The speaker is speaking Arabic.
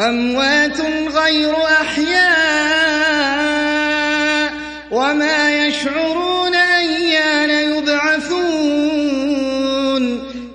أَمْوَاتٌ غَيْرُ أَحْيَاءٍ ۖ وَمَا يَشْعُرُونَ